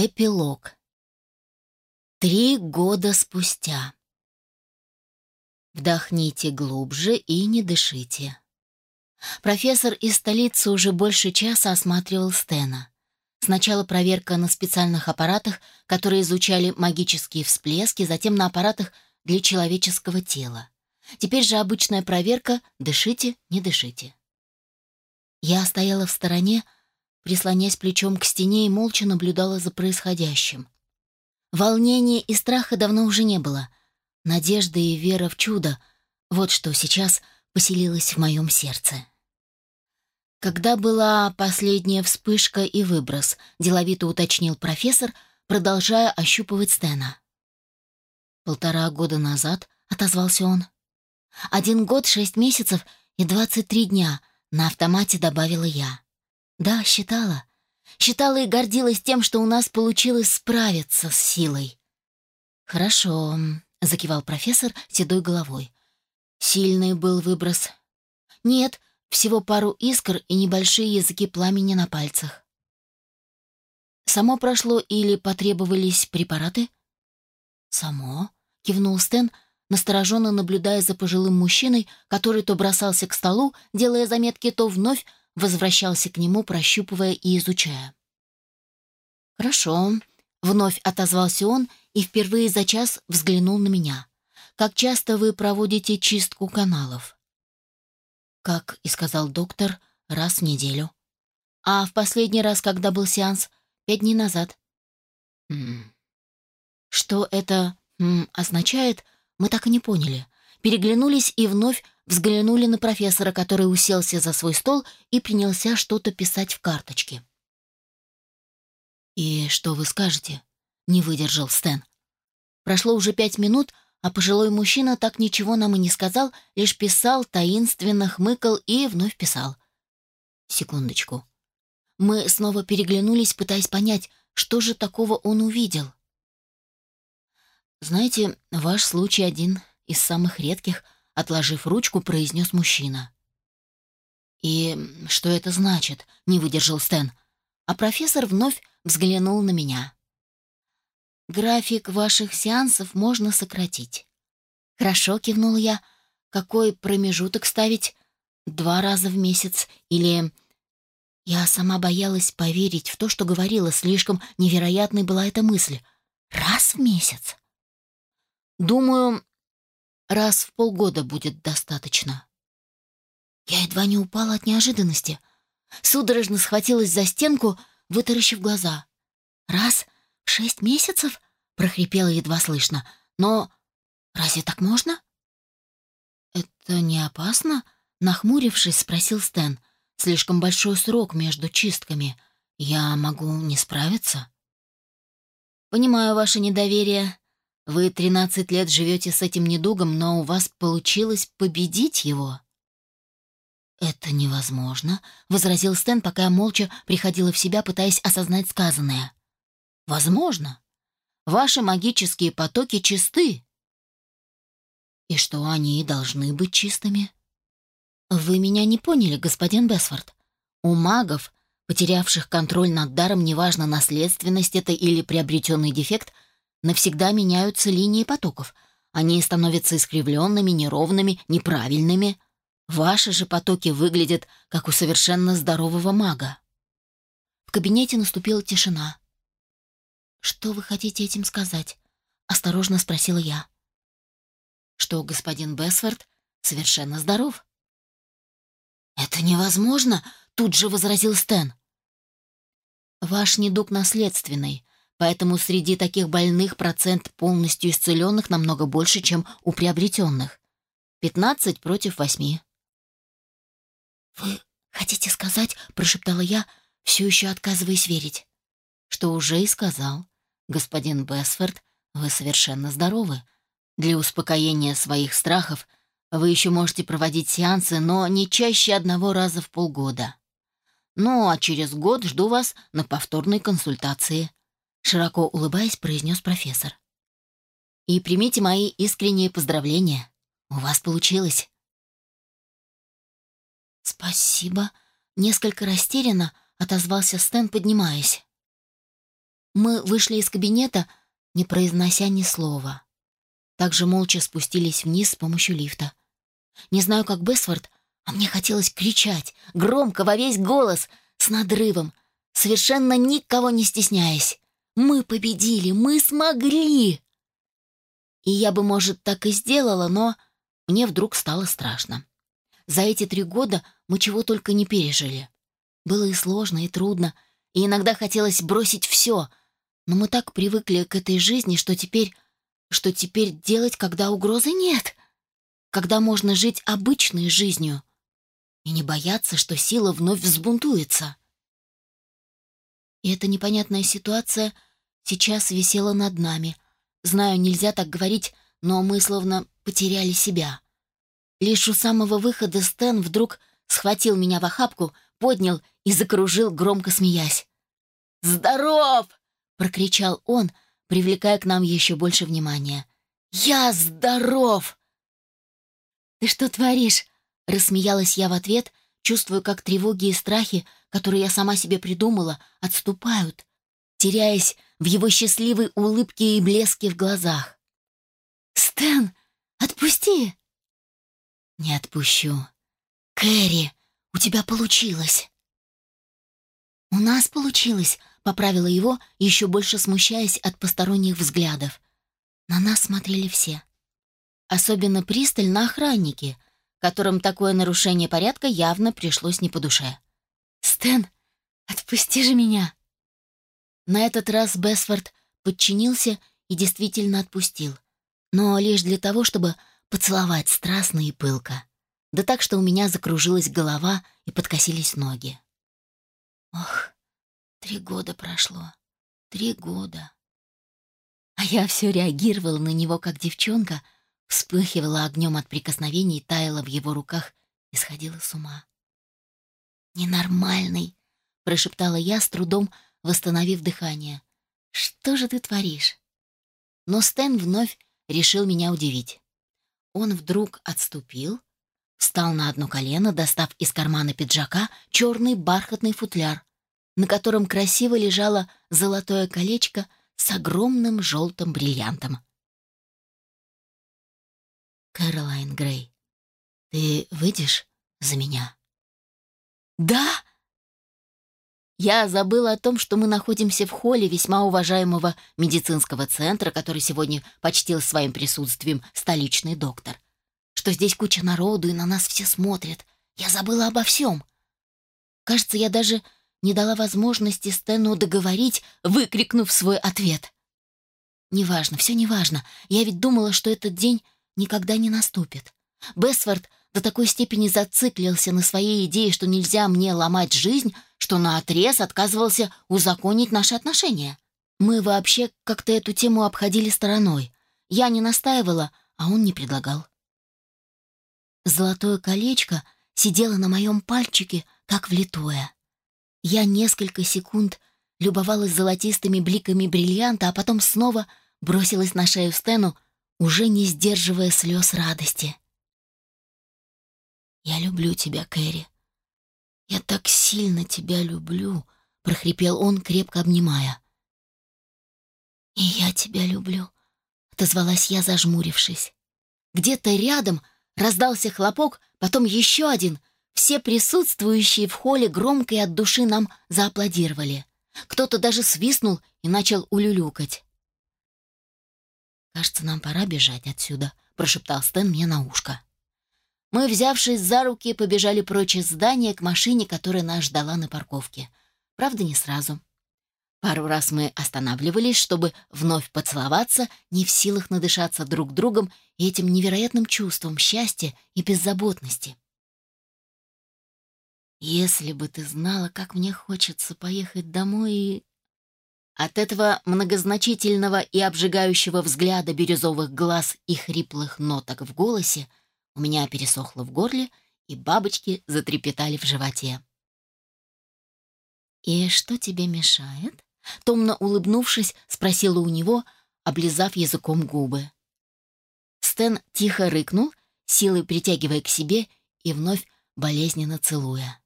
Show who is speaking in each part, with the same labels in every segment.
Speaker 1: Эпилог. Три года спустя. Вдохните глубже и не дышите. Профессор из столицы уже больше часа осматривал Стена. Сначала проверка на специальных аппаратах, которые изучали магические всплески, затем на аппаратах для человеческого тела. Теперь же обычная проверка «дышите, не дышите». Я стояла в стороне, прислонясь плечом к стене и молча наблюдала за происходящим. Волнения и страха давно уже не было. Надежда и вера в чудо — вот что сейчас поселилось в моем сердце. Когда была последняя вспышка и выброс, деловито уточнил профессор, продолжая ощупывать Стена. Полтора года назад отозвался он. Один год, шесть месяцев и двадцать три дня, на автомате добавила я. Да, считала. Считала и гордилась тем, что у нас получилось справиться с силой. «Хорошо», — закивал профессор седой головой. «Сильный был выброс». «Нет, всего пару искр и небольшие языки пламени на пальцах». «Само прошло или потребовались препараты?» «Само», — кивнул Стэн, настороженно наблюдая за пожилым мужчиной, который то бросался к столу, делая заметки, то вновь возвращался к нему, прощупывая и изучая. «Хорошо», — вновь отозвался он и впервые за час взглянул на меня. «Как часто вы проводите чистку каналов?» «Как и сказал доктор, раз в неделю». «А в последний раз, когда был сеанс? Пять дней назад». «М -м. Что это м -м, означает, мы так и не поняли. Переглянулись и вновь взглянули на профессора, который уселся за свой стол и принялся что-то писать в карточке. «И что вы скажете?» — не выдержал Стэн. Прошло уже пять минут, а пожилой мужчина так ничего нам и не сказал, лишь писал, таинственно хмыкал и вновь писал. Секундочку. Мы снова переглянулись, пытаясь понять, что же такого он увидел. «Знаете, ваш случай один из самых редких», отложив ручку, произнес мужчина. «И что это значит?» — не выдержал Стэн. А профессор вновь взглянул на меня. «График ваших сеансов можно сократить». «Хорошо», — кивнул я. «Какой промежуток ставить? Два раза в месяц? Или...» Я сама боялась поверить в то, что говорила, слишком невероятной была эта мысль. «Раз в месяц?» «Думаю, Раз в полгода будет достаточно. Я едва не упала от неожиданности. Судорожно схватилась за стенку, вытаращив глаза. «Раз в шесть месяцев?» — прохрипела едва слышно. «Но разве так можно?» «Это не опасно?» — нахмурившись, спросил Стэн. «Слишком большой срок между чистками. Я могу не справиться?» «Понимаю ваше недоверие. Вы 13 лет живете с этим недугом, но у вас получилось победить его». «Это невозможно», — возразил Стэн, пока я молча приходила в себя, пытаясь осознать сказанное. «Возможно. Ваши магические потоки чисты». «И что они и должны быть чистыми?» «Вы меня не поняли, господин Бесфорд. У магов, потерявших контроль над даром, неважно, наследственность это или приобретенный дефект — навсегда меняются линии потоков. Они становятся искривленными, неровными, неправильными. Ваши же потоки выглядят, как у совершенно здорового мага. В кабинете наступила тишина. «Что вы хотите этим сказать?» — осторожно спросила я. «Что господин Бесфорд совершенно здоров». «Это невозможно!» — тут же возразил Стэн. «Ваш недуг наследственный, Поэтому среди таких больных процент полностью исцеленных намного больше, чем у приобретенных. 15 против 8. «Вы хотите сказать, — прошептала я, все еще отказываясь верить, — что уже и сказал. Господин Бесфорд, вы совершенно здоровы. Для успокоения своих страхов вы еще можете проводить сеансы, но не чаще одного раза в полгода. Ну, а через год жду вас на повторной консультации. Широко улыбаясь, произнес профессор. «И примите мои искренние поздравления. У вас получилось». «Спасибо», — несколько растерянно отозвался Стэн, поднимаясь. Мы вышли из кабинета, не произнося ни слова. Также молча спустились вниз с помощью лифта. Не знаю, как Бесфорд, а мне хотелось кричать, громко, во весь голос, с надрывом, совершенно никого не стесняясь. «Мы победили! Мы смогли!» И я бы, может, так и сделала, но мне вдруг стало страшно. За эти три года мы чего только не пережили. Было и сложно, и трудно, и иногда хотелось бросить все, но мы так привыкли к этой жизни, что теперь... Что теперь делать, когда угрозы нет? Когда можно жить обычной жизнью и не бояться, что сила вновь взбунтуется? И эта непонятная ситуация сейчас висела над нами. Знаю, нельзя так говорить, но мы словно потеряли себя. Лишь у самого выхода Стэн вдруг схватил меня в охапку, поднял и закружил, громко смеясь. «Здоров!» — прокричал он, привлекая к нам еще больше внимания. «Я здоров!» «Ты что творишь?» — рассмеялась я в ответ, чувствуя, как тревоги и страхи, которые я сама себе придумала, отступают, теряясь в его счастливой улыбке и блеске в глазах. «Стэн, отпусти!» «Не отпущу. Кэрри, у тебя получилось!» «У нас получилось», — поправила его, еще больше смущаясь от посторонних взглядов. На нас смотрели все. Особенно пристально охранники, которым такое нарушение порядка явно пришлось не по душе. «Стэн, отпусти же меня!» На этот раз Бесфорд подчинился и действительно отпустил, но лишь для того, чтобы поцеловать страстно и пылко. Да так, что у меня закружилась голова и подкосились ноги. Ох, три года прошло. Три года. А я все реагировала на него, как девчонка, вспыхивала огнем от прикосновений, таяла в его руках и сходила с ума. «Ненормальный!» — прошептала я, с трудом восстановив дыхание. «Что же ты творишь?» Но Стэн вновь решил меня удивить. Он вдруг отступил, Встал на одно колено, достав из кармана пиджака черный бархатный футляр, на котором красиво лежало золотое колечко с огромным желтым бриллиантом. «Кэролайн Грей, ты выйдешь за меня?» «Да!» Я забыла о том, что мы находимся в холле весьма уважаемого медицинского центра, который сегодня почтил своим присутствием столичный доктор что здесь куча народу и на нас все смотрят. Я забыла обо всем. Кажется, я даже не дала возможности Стэну договорить, выкрикнув свой ответ. «Неважно, все неважно. Я ведь думала, что этот день никогда не наступит. Бесфорд до такой степени зациклился на своей идее, что нельзя мне ломать жизнь, что наотрез отказывался узаконить наши отношения. Мы вообще как-то эту тему обходили стороной. Я не настаивала, а он не предлагал. Золотое колечко сидело на моем пальчике, как влитое. Я несколько секунд любовалась золотистыми бликами бриллианта, а потом снова бросилась на шею Стэну, уже не сдерживая слез радости. «Я люблю тебя, Кэрри. Я так сильно тебя люблю», — прохрипел он, крепко обнимая. «И я тебя люблю», — отозвалась я, зажмурившись. Где-то рядом — Раздался хлопок, потом еще один. Все присутствующие в холле громко и от души нам зааплодировали. Кто-то даже свистнул и начал улюлюкать. «Кажется, нам пора бежать отсюда», — прошептал Стэн мне на ушко. Мы, взявшись за руки, побежали прочь из здания к машине, которая нас ждала на парковке. Правда, не сразу. Пару раз мы останавливались, чтобы вновь поцеловаться, не в силах надышаться друг другом и этим невероятным чувством счастья и беззаботности. «Если бы ты знала, как мне хочется поехать домой и...» От этого многозначительного и обжигающего взгляда бирюзовых глаз и хриплых ноток в голосе у меня пересохло в горле, и бабочки затрепетали в животе. «И что тебе мешает?» Томно улыбнувшись, спросила у него, облизав языком губы. Стэн тихо рыкнул, силой притягивая к себе и вновь болезненно целуя.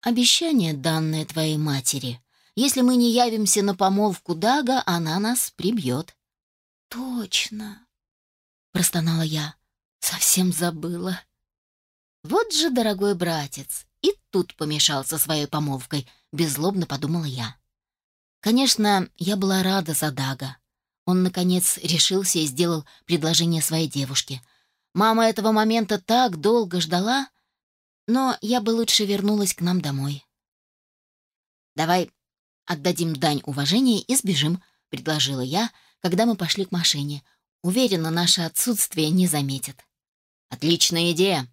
Speaker 1: «Обещание, данное твоей матери, Если мы не явимся на помолвку Дага, она нас прибьет».
Speaker 2: «Точно», —
Speaker 1: простонала я. «Совсем забыла». «Вот же, дорогой братец, и тут помешался своей помолвкой», — беззлобно подумала я. Конечно, я была рада за Дага. Он, наконец, решился и сделал предложение своей девушке. Мама этого момента так долго ждала, но я бы лучше вернулась к нам домой. «Давай отдадим дань уважения и сбежим», — предложила я, когда мы пошли к машине. Уверена, наше отсутствие не заметят. «Отличная идея!»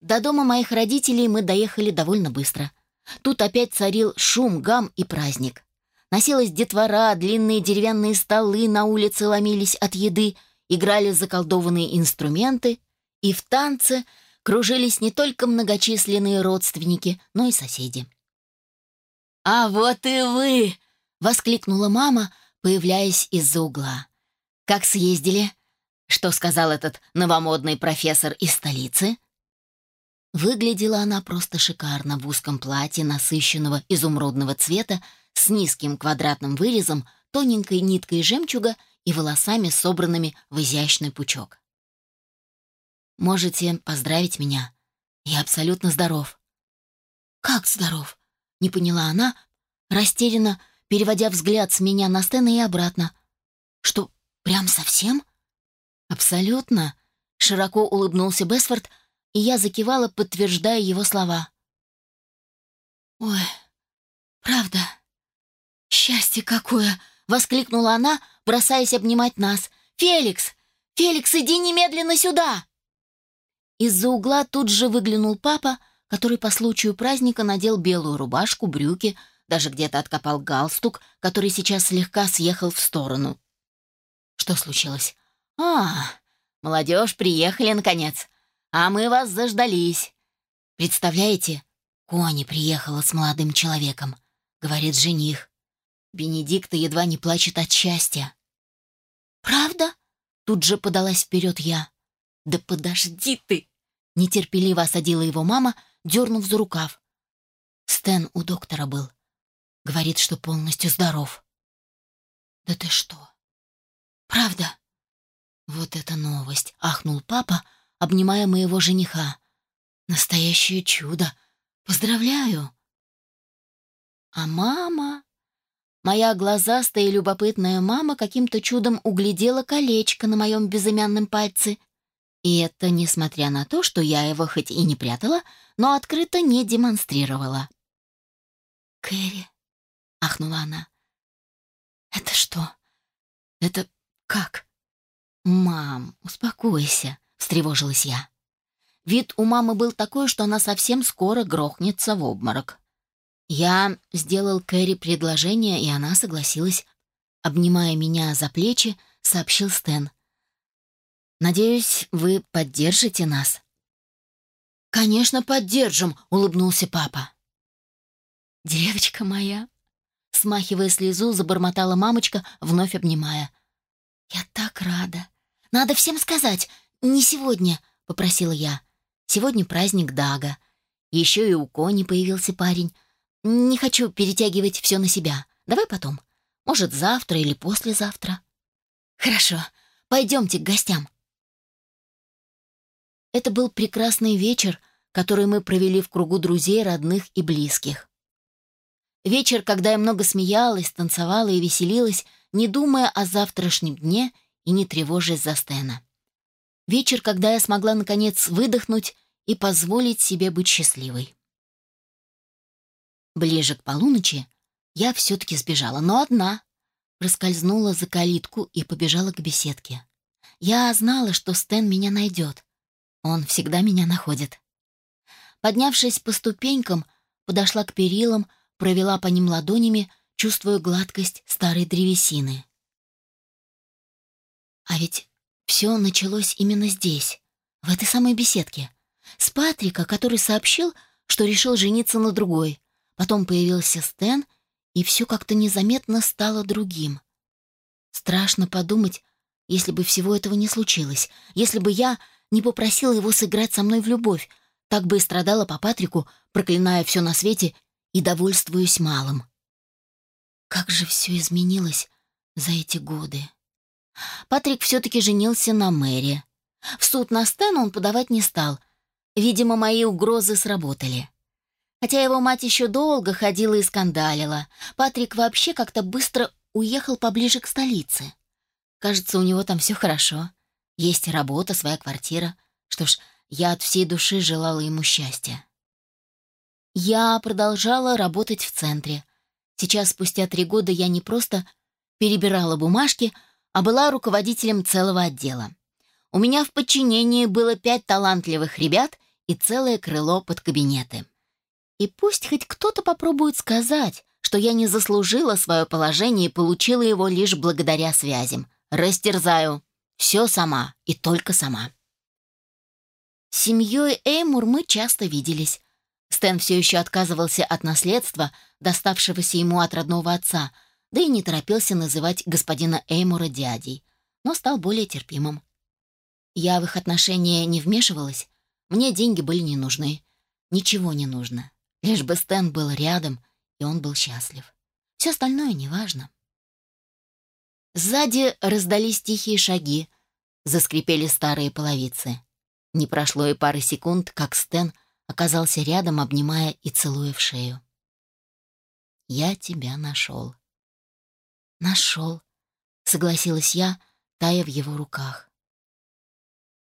Speaker 1: До дома моих родителей мы доехали довольно быстро. Тут опять царил шум, гам и праздник. Носилась детвора, длинные деревянные столы на улице ломились от еды, играли заколдованные инструменты, и в танце кружились не только многочисленные родственники, но и соседи. «А вот и вы!» — воскликнула мама, появляясь из-за угла. «Как съездили?» Что сказал этот новомодный профессор из столицы? Выглядела она просто шикарно в узком платье насыщенного изумрудного цвета с низким квадратным вырезом, тоненькой ниткой жемчуга и волосами, собранными в изящный пучок. «Можете поздравить меня. Я абсолютно здоров».
Speaker 2: «Как здоров?»
Speaker 1: — не поняла она, растерянно переводя взгляд с меня на Стэна и обратно. «Что, прям совсем?» «Абсолютно», — широко улыбнулся Бесфорд, и я закивала, подтверждая его слова.
Speaker 2: «Ой, правда, счастье какое!» — воскликнула она, бросаясь обнимать нас. «Феликс! Феликс, иди немедленно сюда!»
Speaker 1: Из-за угла тут же выглянул папа, который по случаю праздника надел белую рубашку, брюки, даже где-то откопал галстук, который сейчас слегка съехал в сторону. Что случилось? «А, молодежь, приехали, наконец. А мы вас заждались. Представляете, Кони приехала с молодым человеком», — говорит жених. Бенедикта едва не плачет от счастья.
Speaker 2: «Правда?» — тут же подалась вперед я.
Speaker 1: «Да подожди ты!» — нетерпеливо осадила его мама, дернув за рукав. Стэн у доктора был. Говорит, что полностью здоров.
Speaker 2: «Да ты что? Правда?»
Speaker 1: «Вот это новость!» — ахнул папа, обнимая моего жениха. «Настоящее чудо! Поздравляю!» А мама... Моя глазастая и любопытная мама каким-то чудом углядела колечко на моем безымянном пальце. И это несмотря на то, что я его хоть и не прятала, но открыто не демонстрировала.
Speaker 2: «Кэрри», — ахнула она, — «это что? Это как?»
Speaker 1: «Мам, успокойся», — встревожилась я. Вид у мамы был такой, что она совсем скоро грохнется в обморок. Я сделал Кэрри предложение, и она согласилась. Обнимая меня за плечи, сообщил Стэн. «Надеюсь, вы поддержите нас».
Speaker 2: «Конечно, поддержим», — улыбнулся папа.
Speaker 1: «Девочка моя», — смахивая слезу, забормотала мамочка, вновь обнимая. «Я так рада. Надо всем сказать. Не сегодня, попросила я. Сегодня праздник Дага. Еще и у Кони появился парень. Не хочу перетягивать все на себя. Давай потом. Может, завтра или послезавтра. Хорошо. Пойдемте к гостям. Это был прекрасный вечер, который мы провели в кругу друзей, родных и близких. Вечер, когда я много смеялась, танцевала и веселилась, не думая о завтрашнем дне и не тревожась за Стена. Вечер, когда я смогла, наконец, выдохнуть и позволить себе быть счастливой. Ближе к полуночи я все-таки сбежала, но одна. Проскользнула за калитку и побежала к беседке. Я знала, что Стэн меня найдет. Он всегда меня находит. Поднявшись по ступенькам, подошла к перилам, провела по ним ладонями, чувствуя гладкость старой древесины. А ведь все началось именно здесь, в этой самой беседке. С Патрика, который сообщил, что решил жениться на другой. Потом появился Стэн, и все как-то незаметно стало другим. Страшно подумать, если бы всего этого не случилось, если бы я не попросила его сыграть со мной в любовь, так бы и страдала по Патрику, проклиная все на свете и довольствуюсь малым. Как же все изменилось за эти годы. Патрик все-таки женился на Мэри. В суд на Стэна он подавать не стал. Видимо, мои угрозы сработали. Хотя его мать еще долго ходила и скандалила, Патрик вообще как-то быстро уехал поближе к столице. Кажется, у него там все хорошо. Есть работа, своя квартира. Что ж, я от всей души желала ему счастья. Я продолжала работать в центре. Сейчас, спустя три года, я не просто перебирала бумажки, а была руководителем целого отдела. У меня в подчинении было пять талантливых ребят и целое крыло под кабинеты. И пусть хоть кто-то попробует сказать, что я не заслужила свое положение и получила его лишь благодаря связям. Растерзаю. Все сама и только сама. С семьей Эймур мы часто виделись. Стэн все еще отказывался от наследства, доставшегося ему от родного отца, да и не торопился называть господина Эймура дядей, но стал более терпимым. Я в их отношения не вмешивалась, мне деньги были не нужны. Ничего не нужно. Лишь бы Стэн был рядом, и он был счастлив. Все остальное неважно. Сзади раздались тихие шаги, заскрипели старые половицы. Не прошло и пары секунд, как Стэн оказался рядом, обнимая и целуя в шею. «Я тебя нашел». «Нашел», — согласилась я, тая в его руках.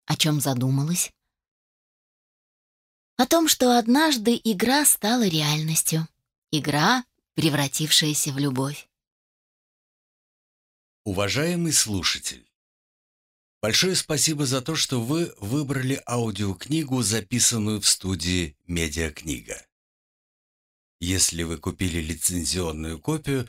Speaker 1: О чем задумалась? О том, что однажды игра стала реальностью. Игра, превратившаяся в любовь.
Speaker 3: Уважаемый слушатель, большое спасибо за то, что вы выбрали аудиокнигу, записанную в студии «Медиакнига». Если вы купили лицензионную копию,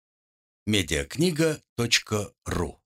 Speaker 3: mediakнига.ru